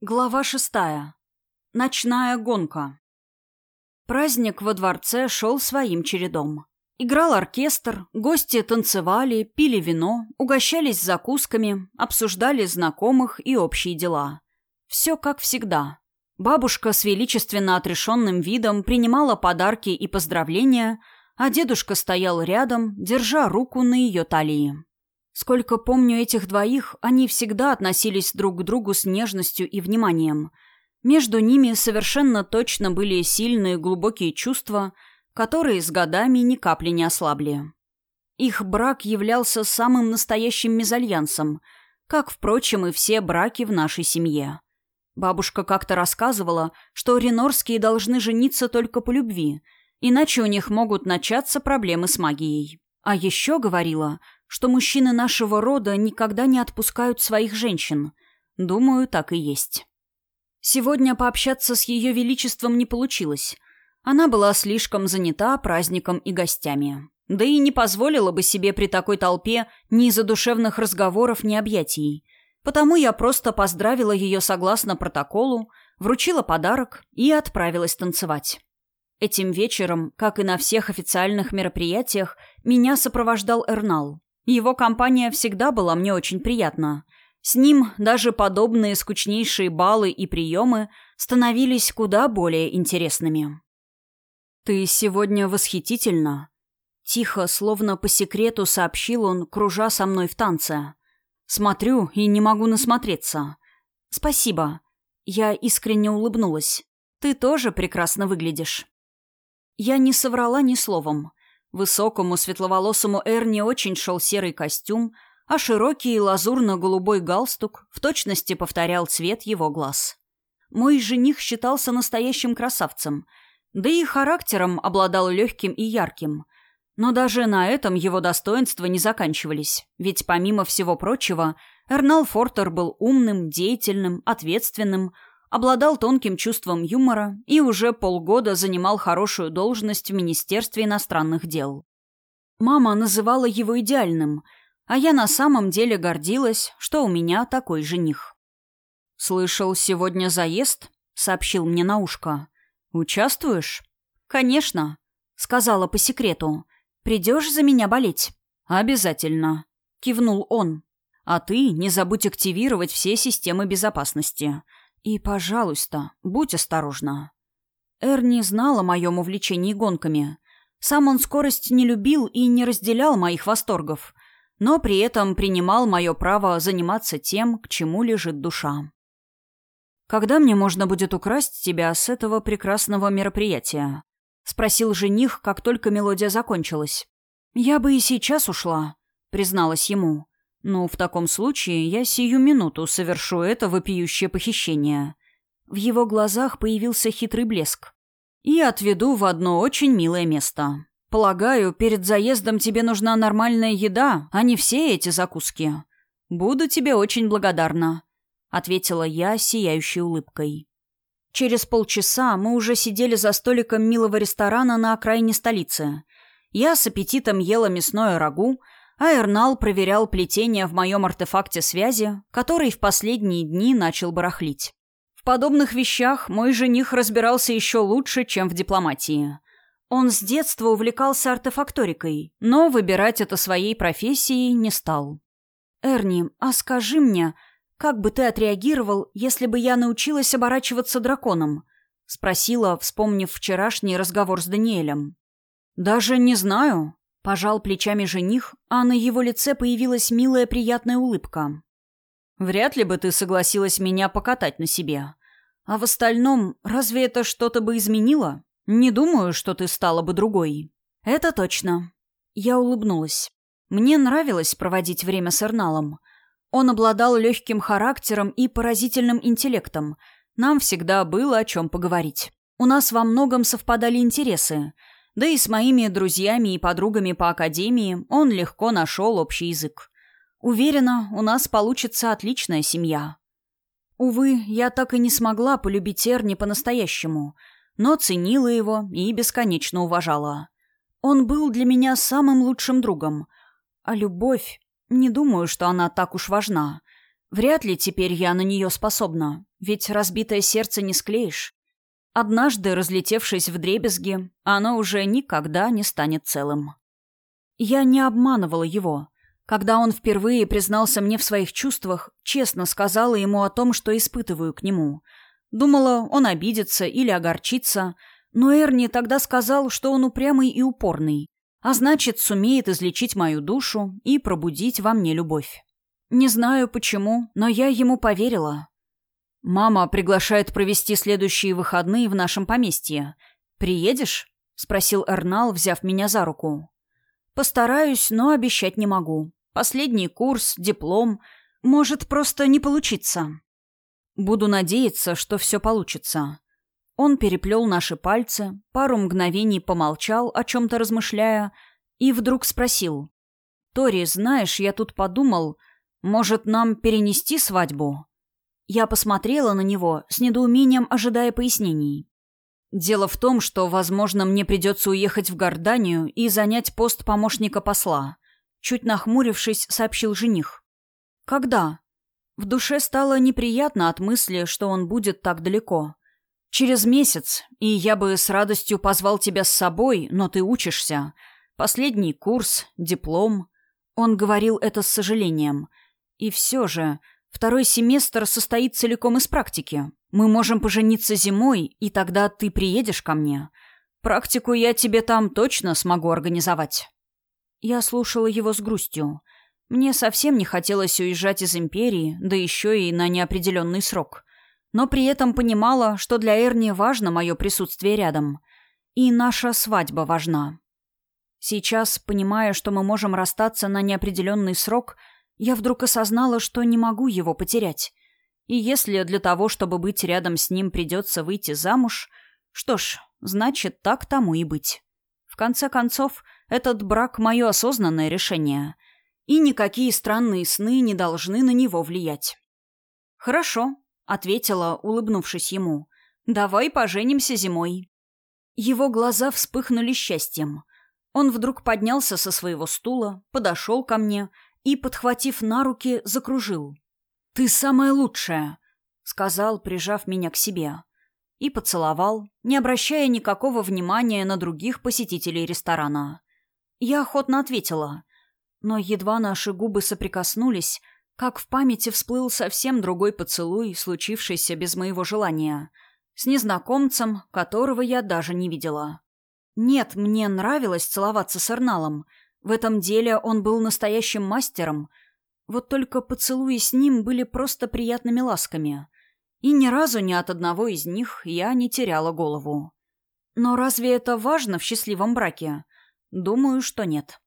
Глава шестая. Ночная гонка. Праздник во дворце шел своим чередом. Играл оркестр, гости танцевали, пили вино, угощались закусками, обсуждали знакомых и общие дела. Все как всегда. Бабушка с величественно отрешенным видом принимала подарки и поздравления, а дедушка стоял рядом, держа руку на ее талии. Сколько помню этих двоих, они всегда относились друг к другу с нежностью и вниманием. Между ними совершенно точно были сильные глубокие чувства, которые с годами ни капли не ослабли. Их брак являлся самым настоящим мезальянсом, как, впрочем, и все браки в нашей семье. Бабушка как-то рассказывала, что ренорские должны жениться только по любви, иначе у них могут начаться проблемы с магией. А еще говорила, что мужчины нашего рода никогда не отпускают своих женщин. Думаю, так и есть. Сегодня пообщаться с ее величеством не получилось. Она была слишком занята праздником и гостями. Да и не позволила бы себе при такой толпе ни задушевных разговоров, ни объятий. Потому я просто поздравила ее согласно протоколу, вручила подарок и отправилась танцевать. Этим вечером, как и на всех официальных мероприятиях, меня сопровождал Эрнал. Его компания всегда была мне очень приятна. С ним даже подобные скучнейшие балы и приемы становились куда более интересными. «Ты сегодня восхитительна», — тихо, словно по секрету сообщил он, кружа со мной в танце. «Смотрю и не могу насмотреться». «Спасибо». Я искренне улыбнулась. «Ты тоже прекрасно выглядишь». Я не соврала ни словом. Высокому светловолосому Эрни очень шел серый костюм, а широкий лазурно-голубой галстук в точности повторял цвет его глаз. Мой жених считался настоящим красавцем, да и характером обладал легким и ярким. Но даже на этом его достоинства не заканчивались, ведь помимо всего прочего, Эрнал Фортер был умным, деятельным, ответственным, обладал тонким чувством юмора и уже полгода занимал хорошую должность в Министерстве иностранных дел. Мама называла его идеальным, а я на самом деле гордилась, что у меня такой жених. «Слышал, сегодня заезд?» — сообщил мне на ушко. «Участвуешь?» «Конечно», — сказала по секрету. «Придешь за меня болеть?» «Обязательно», — кивнул он. «А ты не забудь активировать все системы безопасности. И, пожалуйста, будь осторожна. Эрни знал о моем увлечении гонками. Сам он скорость не любил и не разделял моих восторгов, но при этом принимал мое право заниматься тем, к чему лежит душа. «Когда мне можно будет украсть тебя с этого прекрасного мероприятия?» — спросил жених, как только мелодия закончилась. «Я бы и сейчас ушла», — призналась ему. «Ну, в таком случае я сию минуту совершу это вопиющее похищение». В его глазах появился хитрый блеск. «И отведу в одно очень милое место. Полагаю, перед заездом тебе нужна нормальная еда, а не все эти закуски. Буду тебе очень благодарна», — ответила я сияющей улыбкой. Через полчаса мы уже сидели за столиком милого ресторана на окраине столицы. Я с аппетитом ела мясное рагу, а Эрнал проверял плетение в моем артефакте связи, который в последние дни начал барахлить. В подобных вещах мой жених разбирался еще лучше, чем в дипломатии. Он с детства увлекался артефакторикой, но выбирать это своей профессией не стал. «Эрни, а скажи мне, как бы ты отреагировал, если бы я научилась оборачиваться драконом?» — спросила, вспомнив вчерашний разговор с Даниэлем. «Даже не знаю», Пожал плечами жених, а на его лице появилась милая приятная улыбка. «Вряд ли бы ты согласилась меня покатать на себе. А в остальном, разве это что-то бы изменило? Не думаю, что ты стала бы другой». «Это точно». Я улыбнулась. Мне нравилось проводить время с Эрналом. Он обладал легким характером и поразительным интеллектом. Нам всегда было о чем поговорить. У нас во многом совпадали интересы — да и с моими друзьями и подругами по академии он легко нашел общий язык. Уверена, у нас получится отличная семья. Увы, я так и не смогла полюбить Эрни по-настоящему, но ценила его и бесконечно уважала. Он был для меня самым лучшим другом. А любовь... Не думаю, что она так уж важна. Вряд ли теперь я на нее способна, ведь разбитое сердце не склеишь. Однажды, разлетевшись в дребезги, оно уже никогда не станет целым. Я не обманывала его. Когда он впервые признался мне в своих чувствах, честно сказала ему о том, что испытываю к нему. Думала, он обидится или огорчится, но Эрни тогда сказал, что он упрямый и упорный, а значит, сумеет излечить мою душу и пробудить во мне любовь. Не знаю почему, но я ему поверила. «Мама приглашает провести следующие выходные в нашем поместье. Приедешь?» — спросил Эрнал, взяв меня за руку. «Постараюсь, но обещать не могу. Последний курс, диплом. Может, просто не получиться». «Буду надеяться, что все получится». Он переплел наши пальцы, пару мгновений помолчал, о чем-то размышляя, и вдруг спросил. «Тори, знаешь, я тут подумал, может, нам перенести свадьбу?» Я посмотрела на него, с недоумением ожидая пояснений. Дело в том, что, возможно, мне придется уехать в Горданию и занять пост помощника посла. Чуть нахмурившись, сообщил жених. Когда? В душе стало неприятно от мысли, что он будет так далеко. Через месяц, и я бы с радостью позвал тебя с собой, но ты учишься. Последний курс, диплом. Он говорил это с сожалением. И все же, Второй семестр состоит целиком из практики. Мы можем пожениться зимой, и тогда ты приедешь ко мне. Практику я тебе там точно смогу организовать». Я слушала его с грустью. Мне совсем не хотелось уезжать из Империи, да еще и на неопределенный срок. Но при этом понимала, что для Эрни важно мое присутствие рядом. И наша свадьба важна. Сейчас, понимая, что мы можем расстаться на неопределенный срок – я вдруг осознала, что не могу его потерять. И если для того, чтобы быть рядом с ним, придется выйти замуж, что ж, значит, так тому и быть. В конце концов, этот брак — мое осознанное решение, и никакие странные сны не должны на него влиять. «Хорошо», — ответила, улыбнувшись ему. «Давай поженимся зимой». Его глаза вспыхнули счастьем. Он вдруг поднялся со своего стула, подошел ко мне — и, подхватив на руки, закружил. «Ты самая лучшая!» — сказал, прижав меня к себе. И поцеловал, не обращая никакого внимания на других посетителей ресторана. Я охотно ответила. Но едва наши губы соприкоснулись, как в памяти всплыл совсем другой поцелуй, случившийся без моего желания, с незнакомцем, которого я даже не видела. Нет, мне нравилось целоваться с Эрналом — в этом деле он был настоящим мастером. Вот только поцелуи с ним были просто приятными ласками. И ни разу ни от одного из них я не теряла голову. Но разве это важно в счастливом браке? Думаю, что нет.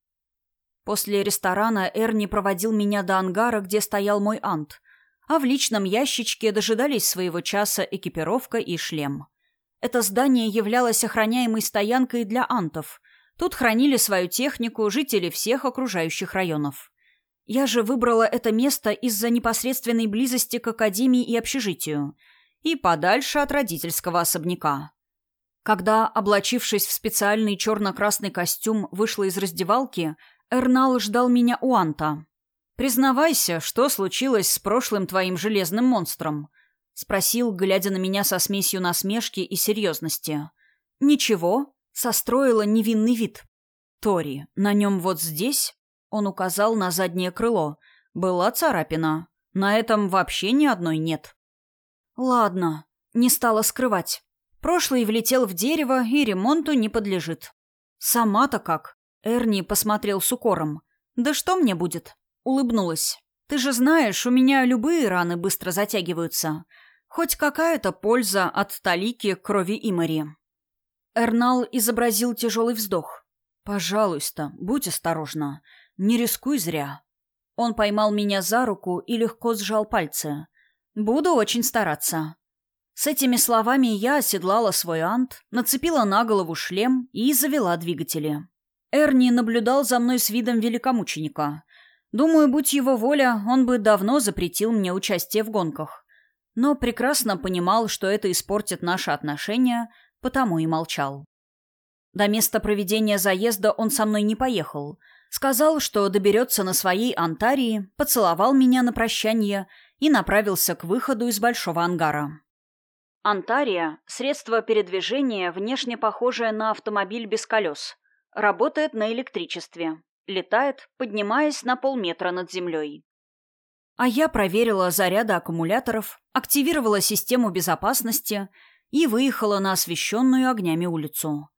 После ресторана Эрни проводил меня до ангара, где стоял мой ант, а в личном ящичке дожидались своего часа экипировка и шлем. Это здание являлось охраняемой стоянкой для антов, Тут хранили свою технику жители всех окружающих районов. Я же выбрала это место из-за непосредственной близости к академии и общежитию и подальше от родительского особняка. Когда, облачившись в специальный черно-красный костюм, вышла из раздевалки, Эрнал ждал меня у Анта. «Признавайся, что случилось с прошлым твоим железным монстром?» — спросил, глядя на меня со смесью насмешки и серьезности. «Ничего», состроила невинный вид. «Тори, на нем вот здесь?» Он указал на заднее крыло. «Была царапина. На этом вообще ни одной нет». «Ладно», — не стала скрывать. Прошлый влетел в дерево и ремонту не подлежит. «Сама-то как?» Эрни посмотрел с укором. «Да что мне будет?» Улыбнулась. «Ты же знаешь, у меня любые раны быстро затягиваются. Хоть какая-то польза от талики крови Имари». Эрнал изобразил тяжелый вздох. «Пожалуйста, будь осторожна. Не рискуй зря». Он поймал меня за руку и легко сжал пальцы. «Буду очень стараться». С этими словами я оседлала свой ант, нацепила на голову шлем и завела двигатели. Эрни наблюдал за мной с видом великомученика. Думаю, будь его воля, он бы давно запретил мне участие в гонках. Но прекрасно понимал, что это испортит наши отношения, потому и молчал. До места проведения заезда он со мной не поехал. Сказал, что доберется на своей Антарии, поцеловал меня на прощание и направился к выходу из большого ангара. Антария – средство передвижения, внешне похожее на автомобиль без колес. Работает на электричестве. Летает, поднимаясь на полметра над землей. А я проверила заряды аккумуляторов, активировала систему безопасности и выехала на освещенную огнями улицу.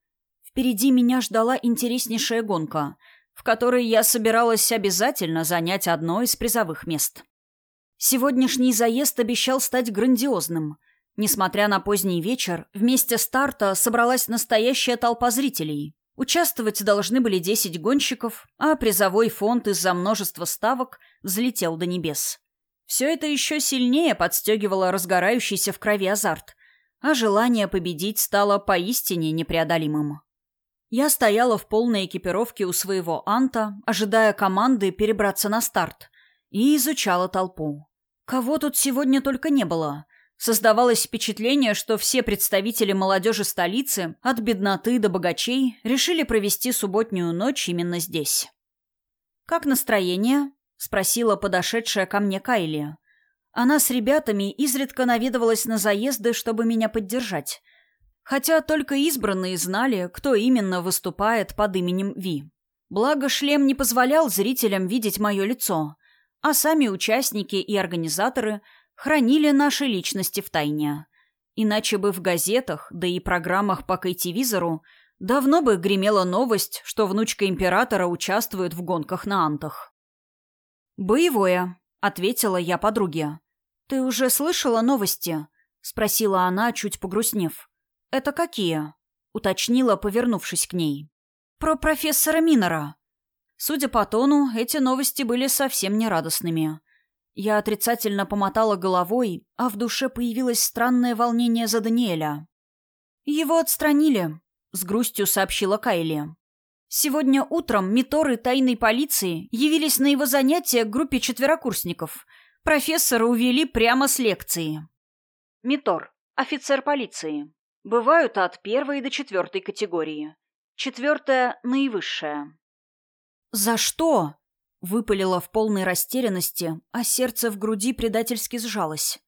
Впереди меня ждала интереснейшая гонка, в которой я собиралась обязательно занять одно из призовых мест. Сегодняшний заезд обещал стать грандиозным. Несмотря на поздний вечер, вместе старта собралась настоящая толпа зрителей. Участвовать должны были 10 гонщиков, а призовой фонд из-за множества ставок взлетел до небес. Все это еще сильнее подстегивало разгорающийся в крови азарт, а желание победить стало поистине непреодолимым. Я стояла в полной экипировке у своего анта, ожидая команды перебраться на старт, и изучала толпу. Кого тут сегодня только не было. Создавалось впечатление, что все представители молодежи столицы, от бедноты до богачей, решили провести субботнюю ночь именно здесь. «Как настроение?» — спросила подошедшая ко мне Кайли. Она с ребятами изредка наведывалась на заезды, чтобы меня поддержать. Хотя только избранные знали, кто именно выступает под именем Ви. Благо, шлем не позволял зрителям видеть мое лицо, а сами участники и организаторы хранили наши личности в тайне. Иначе бы в газетах, да и программах по кайтивизору давно бы гремела новость, что внучка императора участвует в гонках на антах. «Боевое», — ответила я подруге. «Ты уже слышала новости?» — спросила она, чуть погрустнев. «Это какие?» — уточнила, повернувшись к ней. «Про профессора Минора», Судя по тону, эти новости были совсем нерадостными. Я отрицательно помотала головой, а в душе появилось странное волнение за Даниэля. «Его отстранили», — с грустью сообщила Кайли. «Сегодня утром Миторы тайной полиции явились на его занятия к группе четверокурсников. Профессора увели прямо с лекции». Митор — офицер полиции. Бывают от первой до четвертой категории. Четвертая — наивысшая. «За что?» — выпалила в полной растерянности, а сердце в груди предательски сжалось.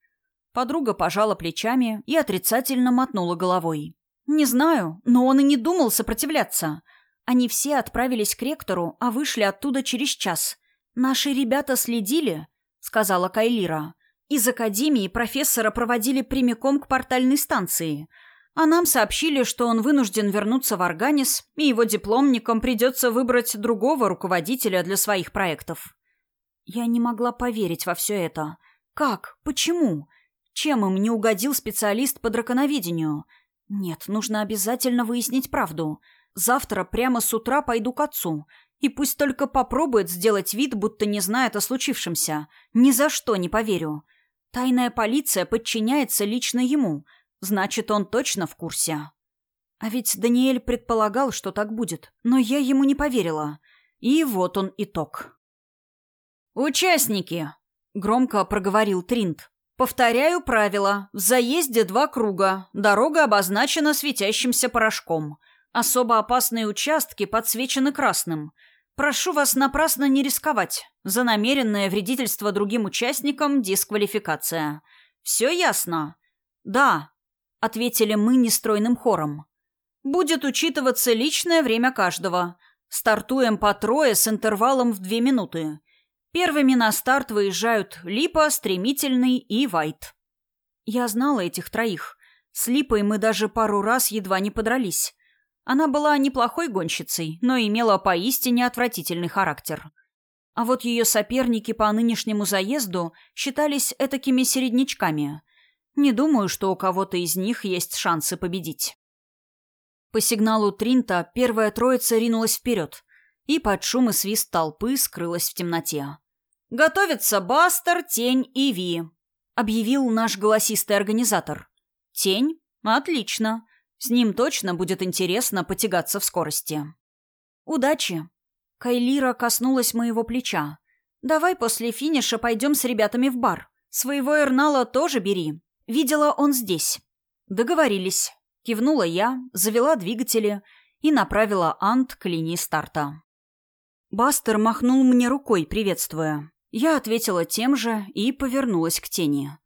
Подруга пожала плечами и отрицательно мотнула головой. «Не знаю, но он и не думал сопротивляться. Они все отправились к ректору, а вышли оттуда через час. Наши ребята следили», — сказала Кайлира. «Из академии профессора проводили прямиком к портальной станции». А нам сообщили, что он вынужден вернуться в Органис, и его дипломникам придется выбрать другого руководителя для своих проектов. Я не могла поверить во все это. Как? Почему? Чем им не угодил специалист по драконоведению? Нет, нужно обязательно выяснить правду. Завтра прямо с утра пойду к отцу. И пусть только попробует сделать вид, будто не знает о случившемся. Ни за что не поверю. Тайная полиция подчиняется лично ему — Значит, он точно в курсе. А ведь Даниэль предполагал, что так будет, но я ему не поверила. И вот он итог. «Участники!» — громко проговорил Тринт. «Повторяю правила. В заезде два круга. Дорога обозначена светящимся порошком. Особо опасные участки подсвечены красным. Прошу вас напрасно не рисковать. За намеренное вредительство другим участникам дисквалификация. Все ясно?» «Да», — ответили мы нестройным хором. «Будет учитываться личное время каждого. Стартуем по трое с интервалом в две минуты. Первыми на старт выезжают Липа, Стремительный и Вайт». Я знала этих троих. С Липой мы даже пару раз едва не подрались. Она была неплохой гонщицей, но имела поистине отвратительный характер. А вот ее соперники по нынешнему заезду считались этакими середнячками. Не думаю, что у кого-то из них есть шансы победить. По сигналу Тринта первая троица ринулась вперед и под шум и свист толпы скрылась в темноте. «Готовятся Бастер, Тень и Ви», — объявил наш голосистый организатор. «Тень? Отлично. С ним точно будет интересно потягаться в скорости». «Удачи!» Кайлира коснулась моего плеча. «Давай после финиша пойдем с ребятами в бар. Своего Эрнала тоже бери. Видела он здесь. Договорились. Кивнула я, завела двигатели и направила Ант к линии старта. Бастер махнул мне рукой, приветствуя. Я ответила тем же и повернулась к тени.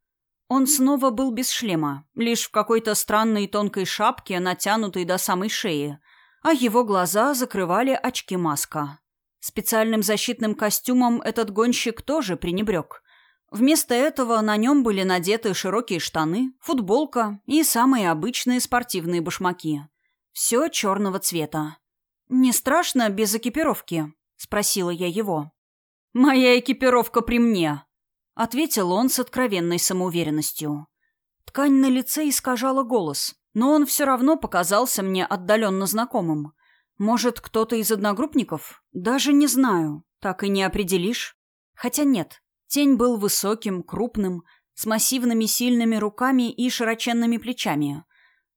Он снова был без шлема, лишь в какой-то странной тонкой шапке, натянутой до самой шеи, а его глаза закрывали очки-маска. Специальным защитным костюмом этот гонщик тоже пренебрег. Вместо этого на нем были надеты широкие штаны, футболка и самые обычные спортивные башмаки. Все черного цвета. «Не страшно без экипировки?» — спросила я его. «Моя экипировка при мне», — ответил он с откровенной самоуверенностью. Ткань на лице искажала голос, но он все равно показался мне отдаленно знакомым. Может, кто-то из одногруппников? Даже не знаю. Так и не определишь. Хотя нет. Тень был высоким, крупным, с массивными сильными руками и широченными плечами.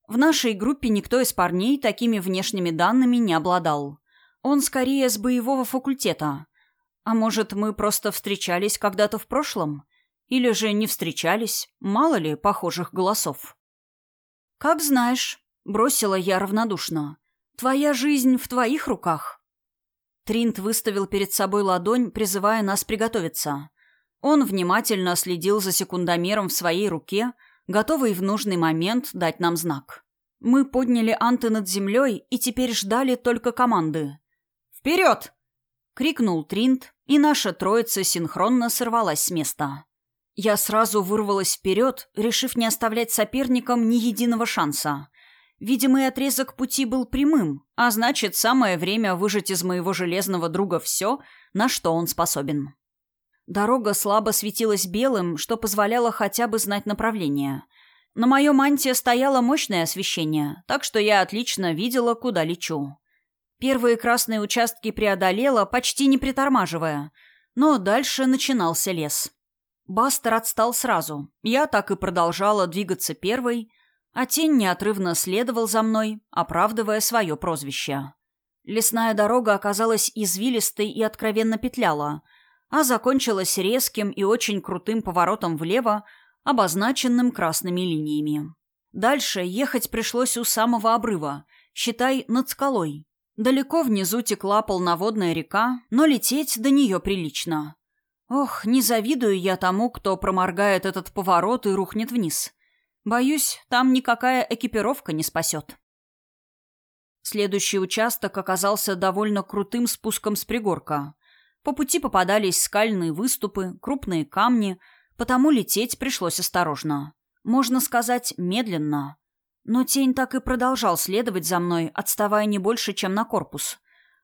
В нашей группе никто из парней такими внешними данными не обладал. Он скорее с боевого факультета. А может, мы просто встречались когда-то в прошлом? Или же не встречались? Мало ли похожих голосов. «Как знаешь», — бросила я равнодушно. «Твоя жизнь в твоих руках». Тринт выставил перед собой ладонь, призывая нас приготовиться. Он внимательно следил за секундомером в своей руке, готовый в нужный момент дать нам знак. Мы подняли анты над землей и теперь ждали только команды. «Вперед!» — крикнул Тринт, и наша троица синхронно сорвалась с места. Я сразу вырвалась вперед, решив не оставлять соперникам ни единого шанса. Видимый отрезок пути был прямым, а значит, самое время выжать из моего железного друга все, на что он способен. Дорога слабо светилась белым, что позволяло хотя бы знать направление. На моем манте стояло мощное освещение, так что я отлично видела, куда лечу. Первые красные участки преодолела, почти не притормаживая, но дальше начинался лес. Бастер отстал сразу. Я так и продолжала двигаться первой, а тень неотрывно следовал за мной, оправдывая свое прозвище. Лесная дорога оказалась извилистой и откровенно петляла, а закончилась резким и очень крутым поворотом влево, обозначенным красными линиями. Дальше ехать пришлось у самого обрыва, считай, над скалой, Далеко внизу текла полноводная река, но лететь до нее прилично. Ох, не завидую я тому, кто проморгает этот поворот и рухнет вниз. Боюсь, там никакая экипировка не спасет. Следующий участок оказался довольно крутым спуском с пригорка. По пути попадались скальные выступы, крупные камни, потому лететь пришлось осторожно. Можно сказать, медленно. Но тень так и продолжал следовать за мной, отставая не больше, чем на корпус.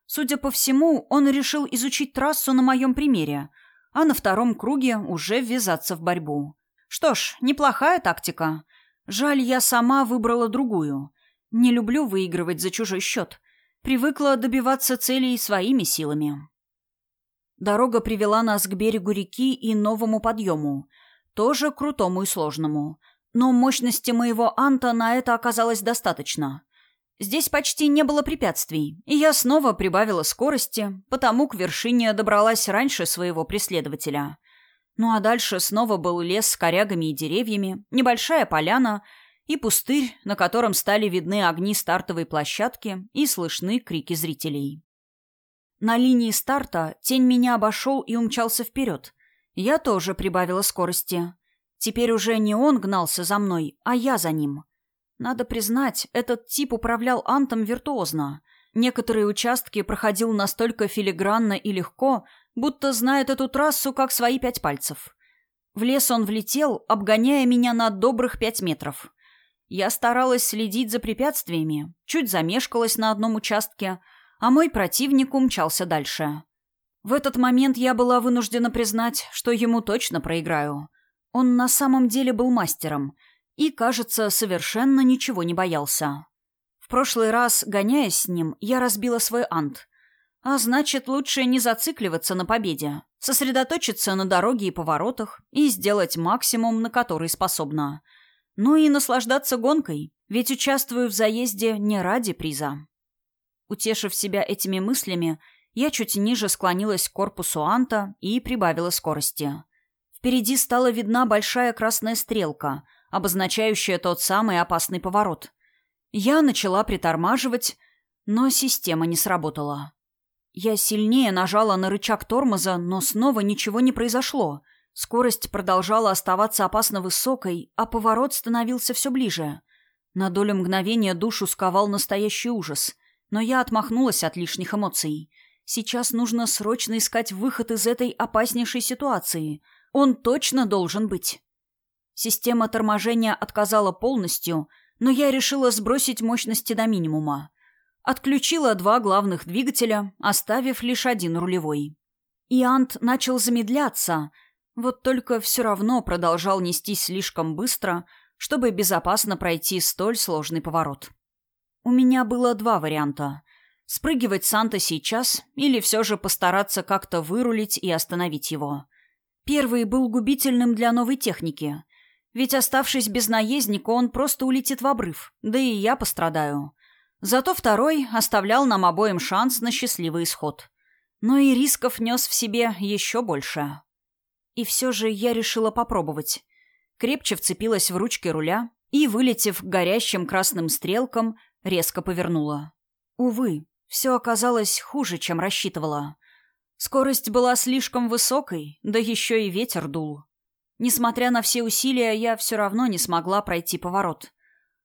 Судя по всему, он решил изучить трассу на моем примере, а на втором круге уже ввязаться в борьбу. Что ж, неплохая тактика. Жаль, я сама выбрала другую. Не люблю выигрывать за чужой счет. Привыкла добиваться целей своими силами. Дорога привела нас к берегу реки и новому подъему, тоже крутому и сложному. Но мощности моего анта на это оказалось достаточно. Здесь почти не было препятствий, и я снова прибавила скорости, потому к вершине добралась раньше своего преследователя. Ну а дальше снова был лес с корягами и деревьями, небольшая поляна и пустырь, на котором стали видны огни стартовой площадки и слышны крики зрителей. На линии старта тень меня обошел и умчался вперед. Я тоже прибавила скорости. Теперь уже не он гнался за мной, а я за ним. Надо признать, этот тип управлял Антом виртуозно. Некоторые участки проходил настолько филигранно и легко, будто знает эту трассу как свои пять пальцев. В лес он влетел, обгоняя меня на добрых пять метров. Я старалась следить за препятствиями, чуть замешкалась на одном участке, а мой противник умчался дальше. В этот момент я была вынуждена признать, что ему точно проиграю. Он на самом деле был мастером и, кажется, совершенно ничего не боялся. В прошлый раз, гоняясь с ним, я разбила свой ант. А значит, лучше не зацикливаться на победе, сосредоточиться на дороге и поворотах и сделать максимум, на который способна. Ну и наслаждаться гонкой, ведь участвую в заезде не ради приза. Утешив себя этими мыслями, я чуть ниже склонилась к корпусу анта и прибавила скорости. Впереди стала видна большая красная стрелка, обозначающая тот самый опасный поворот. Я начала притормаживать, но система не сработала. Я сильнее нажала на рычаг тормоза, но снова ничего не произошло. Скорость продолжала оставаться опасно высокой, а поворот становился все ближе. На долю мгновения душу сковал настоящий ужас. Но я отмахнулась от лишних эмоций. Сейчас нужно срочно искать выход из этой опаснейшей ситуации. Он точно должен быть. Система торможения отказала полностью, но я решила сбросить мощности до минимума. Отключила два главных двигателя, оставив лишь один рулевой. И Ант начал замедляться, вот только все равно продолжал нестись слишком быстро, чтобы безопасно пройти столь сложный поворот. У меня было два варианта. Спрыгивать Санта сейчас или все же постараться как-то вырулить и остановить его. Первый был губительным для новой техники. Ведь оставшись без наездника, он просто улетит в обрыв, да и я пострадаю. Зато второй оставлял нам обоим шанс на счастливый исход. Но и рисков нес в себе еще больше. И все же я решила попробовать. Крепче вцепилась в ручки руля и, вылетев к горящим красным стрелкам, резко повернула. Увы, все оказалось хуже, чем рассчитывала. Скорость была слишком высокой, да еще и ветер дул. Несмотря на все усилия, я все равно не смогла пройти поворот.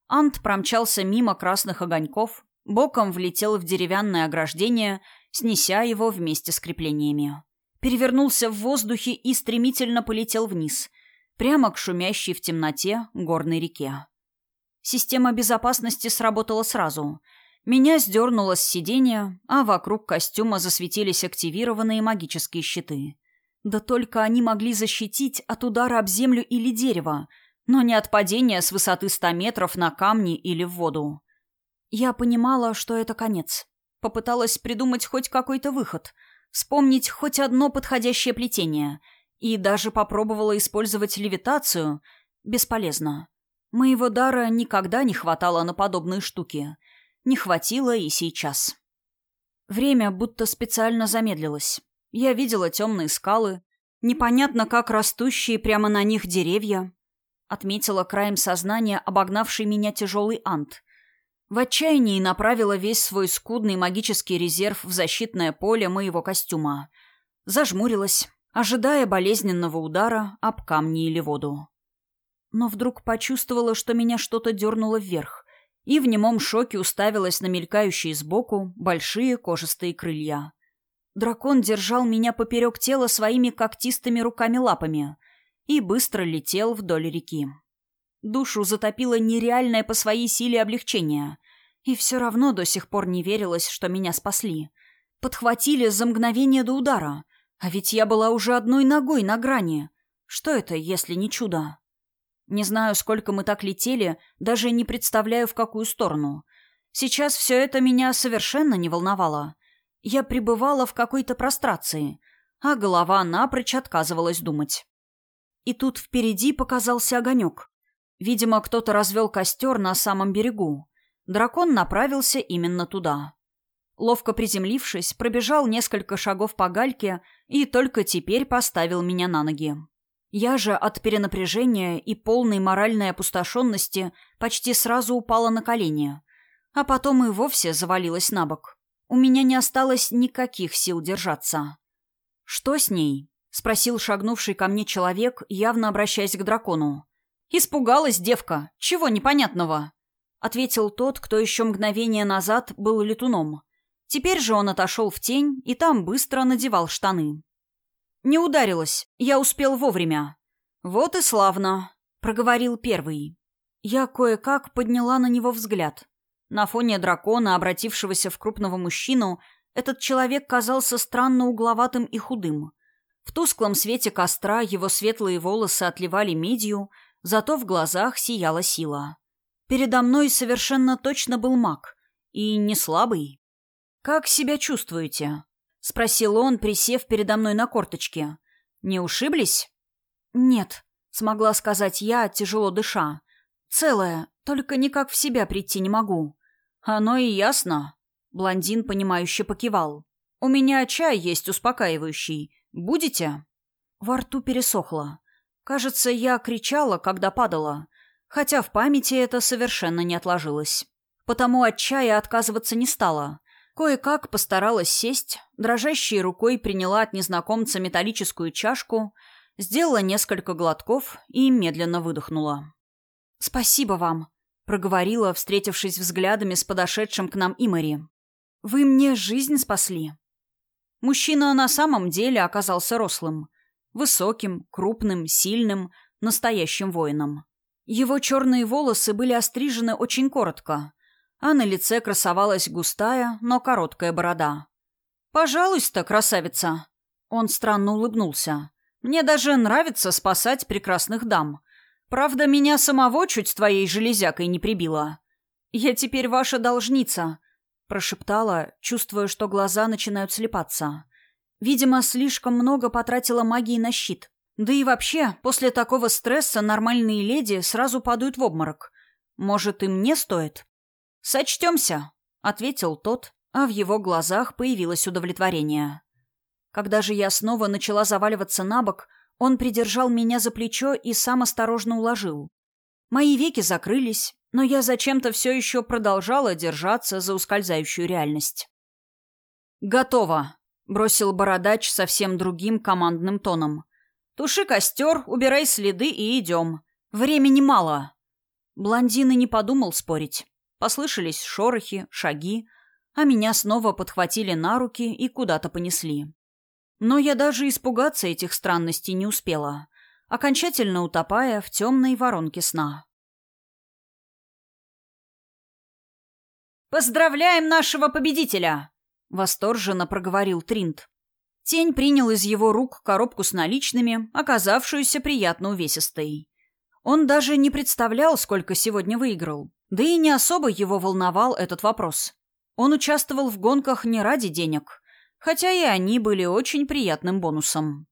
Ант промчался мимо красных огоньков, боком влетел в деревянное ограждение, снеся его вместе с креплениями. Перевернулся в воздухе и стремительно полетел вниз, прямо к шумящей в темноте горной реке. Система безопасности сработала сразу. Меня сдернуло с сиденья, а вокруг костюма засветились активированные магические щиты. Да только они могли защитить от удара об землю или дерево — но не от падения с высоты ста метров на камни или в воду. Я понимала, что это конец. Попыталась придумать хоть какой-то выход, вспомнить хоть одно подходящее плетение, и даже попробовала использовать левитацию. Бесполезно. Моего дара никогда не хватало на подобные штуки. Не хватило и сейчас. Время будто специально замедлилось. Я видела темные скалы, непонятно как растущие прямо на них деревья, Отметила краем сознания обогнавший меня тяжелый ант. В отчаянии направила весь свой скудный магический резерв в защитное поле моего костюма. Зажмурилась, ожидая болезненного удара об камни или воду. Но вдруг почувствовала, что меня что-то дернуло вверх, и в немом шоке уставилась на мелькающие сбоку большие кожистые крылья. Дракон держал меня поперек тела своими когтистыми руками-лапами — и быстро летел вдоль реки. Душу затопило нереальное по своей силе облегчение, и все равно до сих пор не верилось, что меня спасли. Подхватили за мгновение до удара, а ведь я была уже одной ногой на грани. Что это, если не чудо? Не знаю, сколько мы так летели, даже не представляю, в какую сторону. Сейчас все это меня совершенно не волновало. Я пребывала в какой-то прострации, а голова напрочь отказывалась думать. И тут впереди показался огонек. Видимо, кто-то развел костер на самом берегу. Дракон направился именно туда. Ловко приземлившись, пробежал несколько шагов по гальке и только теперь поставил меня на ноги. Я же от перенапряжения и полной моральной опустошенности почти сразу упала на колени, а потом и вовсе завалилась на бок. У меня не осталось никаких сил держаться. «Что с ней?» — спросил шагнувший ко мне человек, явно обращаясь к дракону. «Испугалась девка. Чего непонятного?» — ответил тот, кто еще мгновение назад был летуном. Теперь же он отошел в тень и там быстро надевал штаны. «Не ударилась. Я успел вовремя». «Вот и славно», — проговорил первый. Я кое-как подняла на него взгляд. На фоне дракона, обратившегося в крупного мужчину, этот человек казался странно угловатым и худым — в тусклом свете костра его светлые волосы отливали медью, зато в глазах сияла сила. Передо мной совершенно точно был маг. И не слабый. «Как себя чувствуете?» — спросил он, присев передо мной на корточке. «Не ушиблись?» «Нет», — смогла сказать я, тяжело дыша. «Целая, только никак в себя прийти не могу». «Оно и ясно», — блондин, понимающе покивал. «У меня чай есть успокаивающий. Будете?» Во рту пересохло. Кажется, я кричала, когда падала, хотя в памяти это совершенно не отложилось. Потому от чая отказываться не стала. Кое-как постаралась сесть, дрожащей рукой приняла от незнакомца металлическую чашку, сделала несколько глотков и медленно выдохнула. «Спасибо вам», — проговорила, встретившись взглядами с подошедшим к нам Имари. «Вы мне жизнь спасли». Мужчина на самом деле оказался рослым. Высоким, крупным, сильным, настоящим воином. Его черные волосы были острижены очень коротко, а на лице красовалась густая, но короткая борода. «Пожалуйста, красавица!» Он странно улыбнулся. «Мне даже нравится спасать прекрасных дам. Правда, меня самого чуть твоей железякой не прибило. Я теперь ваша должница», — прошептала, чувствуя, что глаза начинают слепаться. Видимо, слишком много потратила магии на щит. Да и вообще, после такого стресса нормальные леди сразу падают в обморок. Может, и мне стоит? «Сочтемся», — ответил тот, а в его глазах появилось удовлетворение. Когда же я снова начала заваливаться на бок, он придержал меня за плечо и сам осторожно уложил. Мои веки закрылись, но я зачем-то все еще продолжала держаться за ускользающую реальность. «Готово», — бросил бородач совсем другим командным тоном. «Туши костер, убирай следы и идем. Времени мало». Блондин и не подумал спорить. Послышались шорохи, шаги, а меня снова подхватили на руки и куда-то понесли. Но я даже испугаться этих странностей не успела, окончательно утопая в темной воронке сна. «Поздравляем нашего победителя!» — восторженно проговорил Тринт. Тень принял из его рук коробку с наличными, оказавшуюся приятно увесистой. Он даже не представлял, сколько сегодня выиграл. Да и не особо его волновал этот вопрос. Он участвовал в гонках не ради денег, хотя и они были очень приятным бонусом.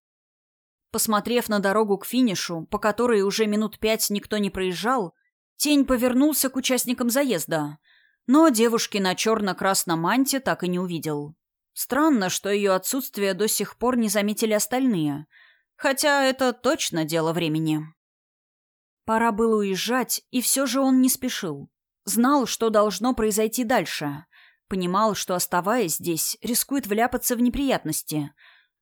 Посмотрев на дорогу к финишу, по которой уже минут пять никто не проезжал, Тень повернулся к участникам заезда, но девушки на черно-красном манте так и не увидел. Странно, что ее отсутствие до сих пор не заметили остальные, хотя это точно дело времени. Пора было уезжать, и все же он не спешил. Знал, что должно произойти дальше. Понимал, что, оставаясь здесь, рискует вляпаться в неприятности.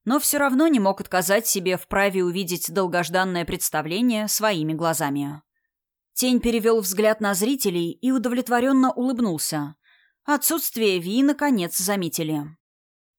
Но все равно не мог отказать себе в праве увидеть долгожданное представление своими глазами. Тень перевел взгляд на зрителей и удовлетворенно улыбнулся. Отсутствие Ви, наконец, заметили.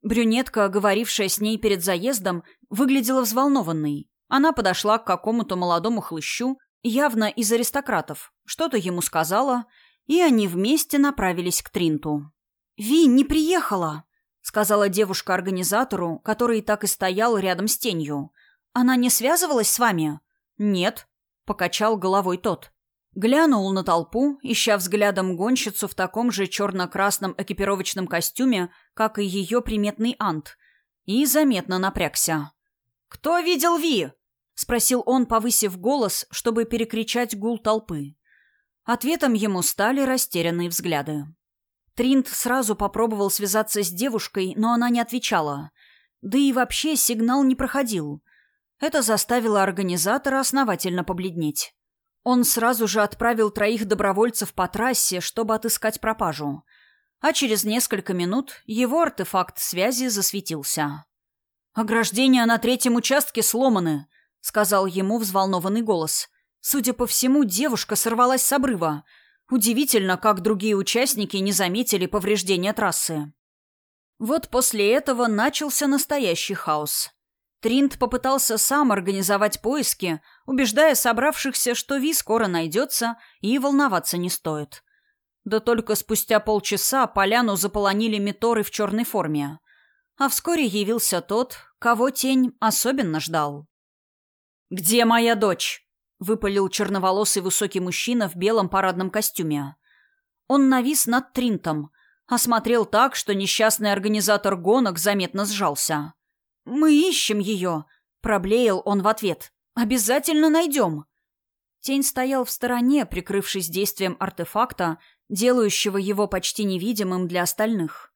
Брюнетка, говорившая с ней перед заездом, выглядела взволнованной. Она подошла к какому-то молодому хлыщу явно из аристократов, что-то ему сказала, и они вместе направились к Тринту. «Ви не приехала», — сказала девушка организатору, который так и стоял рядом с тенью. «Она не связывалась с вами?» «Нет», — покачал головой тот. Глянул на толпу, ища взглядом гонщицу в таком же черно-красном экипировочном костюме, как и ее приметный ант, и заметно напрягся. «Кто видел Ви?» — спросил он, повысив голос, чтобы перекричать гул толпы. Ответом ему стали растерянные взгляды. Тринт сразу попробовал связаться с девушкой, но она не отвечала. Да и вообще сигнал не проходил. Это заставило организатора основательно побледнеть. Он сразу же отправил троих добровольцев по трассе, чтобы отыскать пропажу. А через несколько минут его артефакт связи засветился. «Ограждения на третьем участке сломаны», — сказал ему взволнованный голос. Судя по всему, девушка сорвалась с обрыва. Удивительно, как другие участники не заметили повреждения трассы. Вот после этого начался настоящий хаос. Тринт попытался сам организовать поиски, убеждая собравшихся, что Ви скоро найдется и волноваться не стоит. Да только спустя полчаса поляну заполонили меторы в черной форме. А вскоре явился тот, кого тень особенно ждал. «Где моя дочь?» — выпалил черноволосый высокий мужчина в белом парадном костюме. Он навис над Тринтом, осмотрел так, что несчастный организатор гонок заметно сжался. «Мы ищем ее», — проблеял он в ответ. «Обязательно найдем». Тень стоял в стороне, прикрывшись действием артефакта, делающего его почти невидимым для остальных.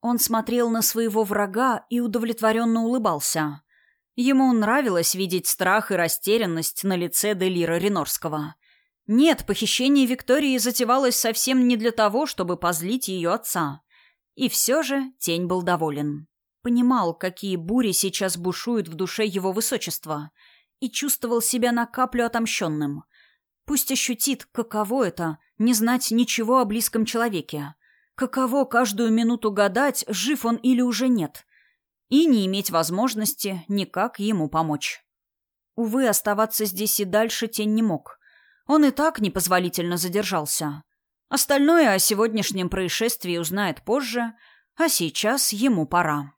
Он смотрел на своего врага и удовлетворенно улыбался. Ему нравилось видеть страх и растерянность на лице Делира Ренорского. Нет, похищение Виктории затевалось совсем не для того, чтобы позлить ее отца. И все же тень был доволен. Понимал, какие бури сейчас бушуют в душе его высочества, и чувствовал себя на каплю отомщенным. Пусть ощутит, каково это — не знать ничего о близком человеке. Каково каждую минуту гадать, жив он или уже нет. И не иметь возможности никак ему помочь. Увы, оставаться здесь и дальше тень не мог. Он и так непозволительно задержался. Остальное о сегодняшнем происшествии узнает позже, а сейчас ему пора.